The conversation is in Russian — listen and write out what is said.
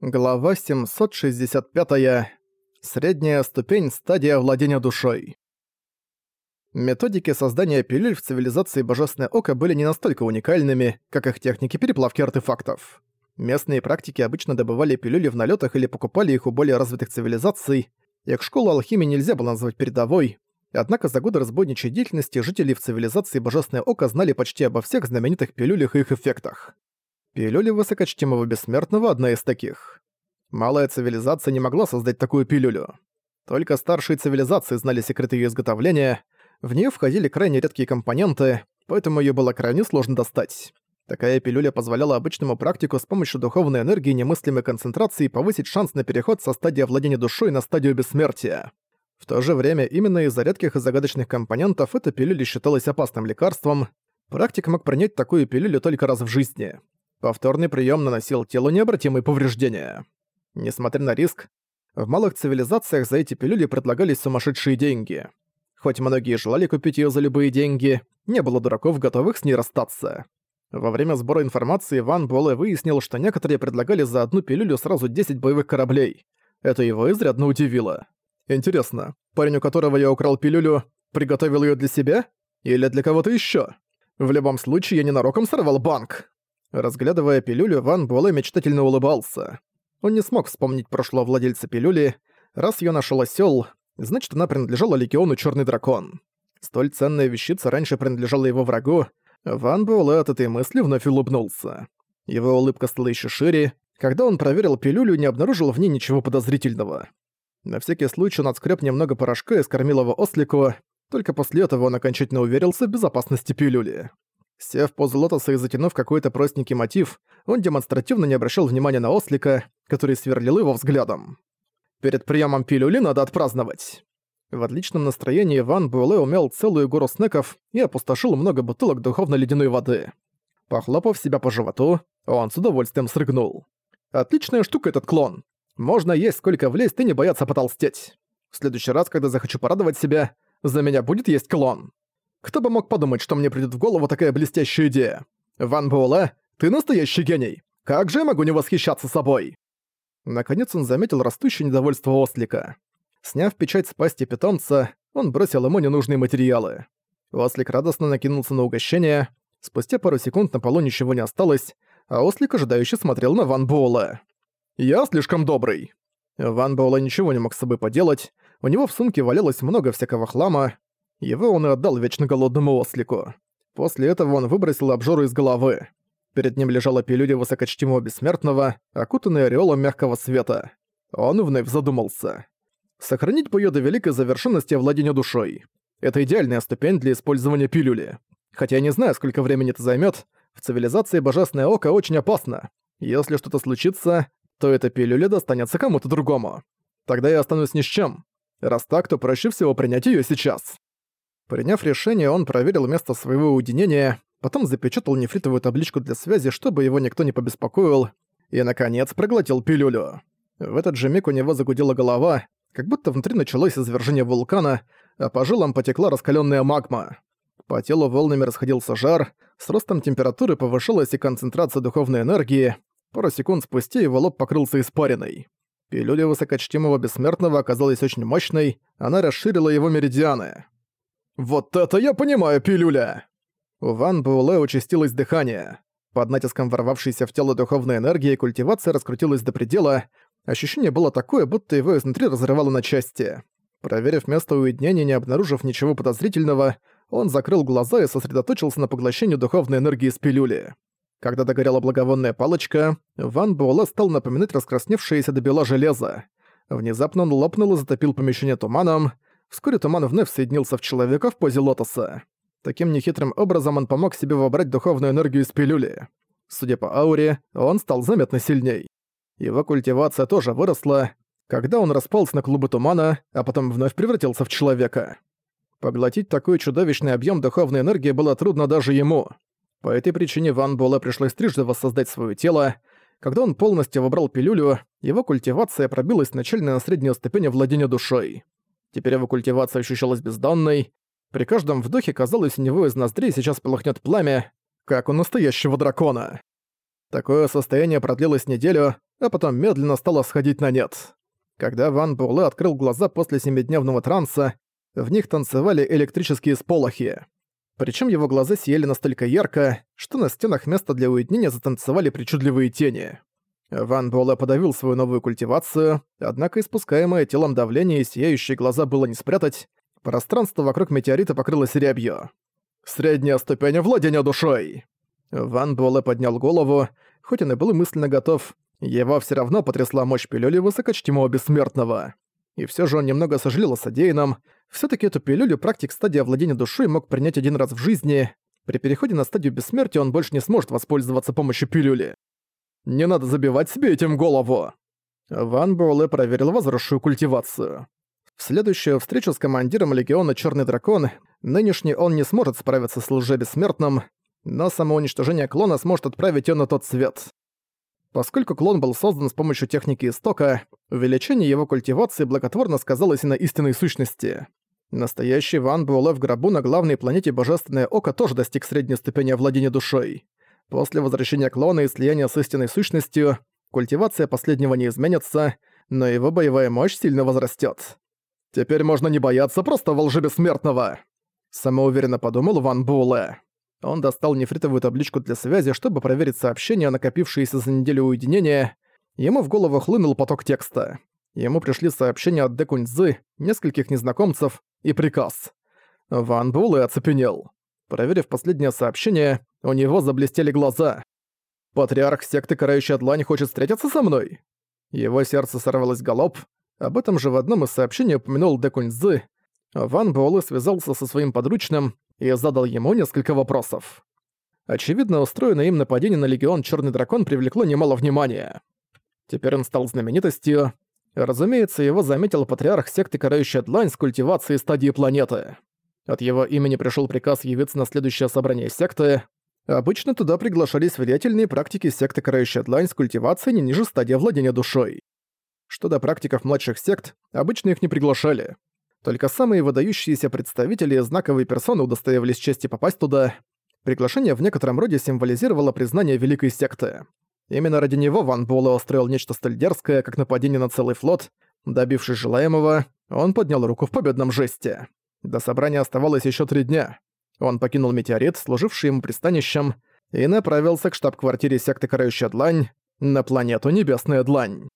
Глава 765. -я. Средняя ступень стадия владения душой. Методики создания пилюль в цивилизации Божественное Око были не настолько уникальными, как их техники переплавки артефактов. Местные практики обычно добывали пилюли в налетах или покупали их у более развитых цивилизаций. Их школу алхимии нельзя было назвать передовой, однако за годы разбойничьей деятельности жители в цивилизации Божественное Око знали почти обо всех знаменитых пилюлях и их эффектах. Пилюля высокочтимого бессмертного – одна из таких. Малая цивилизация не могла создать такую пилюлю. Только старшие цивилизации знали секреты ее изготовления, в нее входили крайне редкие компоненты, поэтому ее было крайне сложно достать. Такая пилюля позволяла обычному практику с помощью духовной энергии немыслимой концентрации повысить шанс на переход со стадии владения душой на стадию бессмертия. В то же время именно из-за редких и загадочных компонентов эта пилюля считалась опасным лекарством. Практик мог принять такую пилюлю только раз в жизни. Повторный прием наносил телу необратимые повреждения. Несмотря на риск, в малых цивилизациях за эти пилюли предлагались сумасшедшие деньги. Хоть многие желали купить ее за любые деньги, не было дураков, готовых с ней расстаться. Во время сбора информации Ван Буэлэ выяснил, что некоторые предлагали за одну пилюлю сразу 10 боевых кораблей. Это его изрядно удивило. Интересно, парень, у которого я украл пилюлю, приготовил ее для себя? Или для кого-то еще? В любом случае, я ненароком сорвал банк. Разглядывая пилюлю, Ван Буэлэ мечтательно улыбался. Он не смог вспомнить прошлого владельца пилюли. Раз её нашёл осёл, значит, она принадлежала легиону Чёрный Дракон. Столь ценная вещица раньше принадлежала его врагу. Ван Буэлэ от этой мысли вновь улыбнулся. Его улыбка стала ещё шире. Когда он проверил пилюлю, не обнаружил в ней ничего подозрительного. На всякий случай он отскреб немного порошка и скормил его ослику. Только после этого он окончательно уверился в безопасности пилюли. Сев в позу лотоса и затянув какой-то простенький мотив, он демонстративно не обращал внимания на ослика, который сверлил его взглядом. Перед приемом пилюли надо отпраздновать. В отличном настроении Ван Буэлэ умел целую гору снеков и опустошил много бутылок духовно-ледяной воды. Похлопав себя по животу, он с удовольствием срыгнул. «Отличная штука этот клон. Можно есть сколько влезть и не бояться потолстеть. В следующий раз, когда захочу порадовать себя, за меня будет есть клон». Кто бы мог подумать, что мне придет в голову такая блестящая идея? Ван Буэлэ, ты настоящий гений! Как же я могу не восхищаться собой?» Наконец он заметил растущее недовольство Ослика. Сняв печать с пасти питомца, он бросил ему ненужные материалы. Ослик радостно накинулся на угощение. Спустя пару секунд на полу ничего не осталось, а Ослик ожидающе смотрел на Ван Буэлэ. «Я слишком добрый». Ван Буэлэ ничего не мог с собой поделать, у него в сумке валялось много всякого хлама, его он и отдал вечно голодному ослику. После этого он выбросил обжору из головы. Перед ним лежала пилюля высокочтимого бессмертного, окутанная ореолом мягкого света. Он вновь задумался. Сохранить бы её до великой завершенности владения душой. Это идеальная ступень для использования пилюли. Хотя я не знаю, сколько времени это займёт, в цивилизации Божественное Око очень опасно. Если что-то случится, то эта пилюля достанется кому-то другому. Тогда я останусь ни с чем. Раз так, то проще всего принять её сейчас. Приняв решение, он проверил место своего уединения, потом запечатал нефритовую табличку для связи, чтобы его никто не побеспокоил, и, наконец, проглотил пилюлю. В этот же миг у него загудела голова, как будто внутри началось извержение вулкана, а по жилам потекла раскаленная магма. По телу волнами расходился жар, с ростом температуры повышалась и концентрация духовной энергии, пару секунд спустя его лоб покрылся испариной. Пилюля высокочтимого бессмертного оказалась очень мощной, она расширила его меридианы. «Вот это я понимаю, пилюля!» У Ван Буэлэ участилось дыхание. Под натиском ворвавшейся в тело духовной энергии культивация раскрутилась до предела. Ощущение было такое, будто его изнутри разрывало на части. Проверив место уединения, не обнаружив ничего подозрительного, он закрыл глаза и сосредоточился на поглощении духовной энергии с пилюли. Когда догорела благовонная палочка, Ван Буэлэ стал напоминать раскрасневшееся до бела железо. Внезапно он лопнул и затопил помещение туманом, Вскоре туман вновь соединился в человека в позе лотоса. Таким нехитрым образом он помог себе вобрать духовную энергию из пилюли. Судя по ауре, он стал заметно сильней. Его культивация тоже выросла, когда он распался на клубы тумана, а потом вновь превратился в человека. Поглотить такой чудовищный объем духовной энергии было трудно даже ему. По этой причине Ван Буэлэ пришлось трижды воссоздать свое тело. Когда он полностью выбрал пилюлю, его культивация пробилась начальная на среднюю ступень владения душой. Теперь его культивация ощущалась бездонной. При каждом вдохе казалось, у него из ноздрей сейчас полыхнет пламя, как у настоящего дракона. Такое состояние продлилось неделю, а потом медленно стало сходить на нет. Когда Ван Буэлэ открыл глаза после семидневного транса, в них танцевали электрические сполохи. Причем его глаза сияли настолько ярко, что на стенах места для уединения затанцевали причудливые тени. Ван Буэлэ подавил свою новую культивацию, однако испускаемое телом давление и сияющие глаза было не спрятать, пространство вокруг метеорита покрылось рябью. «Средняя ступень владения душой!» Ван Буэлэ поднял голову, хоть он и был мысленно готов, его все равно потрясла мощь пилюли высокочтимого бессмертного. И все же он немного сожалел о содеянном, все таки эту пилюлю практик стадии овладения душой мог принять один раз в жизни, при переходе на стадию бессмертия он больше не сможет воспользоваться помощью пилюли. Не надо забивать себе этим голову!» Ван Буэлэ проверил возросшую культивацию. В следующую встречу с командиром Легиона Черный Дракон нынешний он не сможет справиться с лже-бессмертным, но самоуничтожение клона сможет отправить он на тот свет. Поскольку клон был создан с помощью техники истока, увеличение его культивации благотворно сказалось и на истинной сущности. Настоящий Ван Буэлэ в гробу на главной планете Божественное Око тоже достиг средней ступени овладения душой. После возвращения клона и слияния с истинной сущностью, культивация последнего не изменится, но его боевая мощь сильно возрастет. «Теперь можно не бояться просто волжи бессмертного!» Самоуверенно подумал Ван Буэлэ. Он достал нефритовую табличку для связи, чтобы проверить сообщения, накопившиеся за неделю уединения. Ему в голову хлынул поток текста. Ему пришли сообщения от Декуньцзы, нескольких незнакомцев и приказ. Ван Буэлэ оцепенел. Проверив последнее сообщение, у него заблестели глаза. «Патриарх секты Карающая Длань хочет встретиться со мной?» Его сердце сорвалось галоп. Об этом же в одном из сообщений упомянул Декуньцзы. Ван Буэлэ связался со своим подручным и задал ему несколько вопросов. Очевидно, устроенное им нападение на Легион Черный Дракон привлекло немало внимания. Теперь он стал знаменитостью. Разумеется, его заметил патриарх секты Карающая Длань с культивацией стадии планеты. От его имени пришел приказ явиться на следующее собрание секты. Обычно туда приглашались влиятельные практики секты Карающая Длань с культивацией не ниже стадии владения душой. Что до практиков младших сект, обычно их не приглашали. Только самые выдающиеся представители и знаковые персоны удостаивались чести попасть туда. Приглашение в некотором роде символизировало признание великой секты. Именно ради него Ван Буэлэ устроил нечто столь дерзкое, как нападение на целый флот. Добившись желаемого, он поднял руку в победном жесте. До собрания оставалось еще три дня. Он покинул метеорит, служивший ему пристанищем, и направился к штаб-квартире секты Карающая Длань на планету Небесная Длань.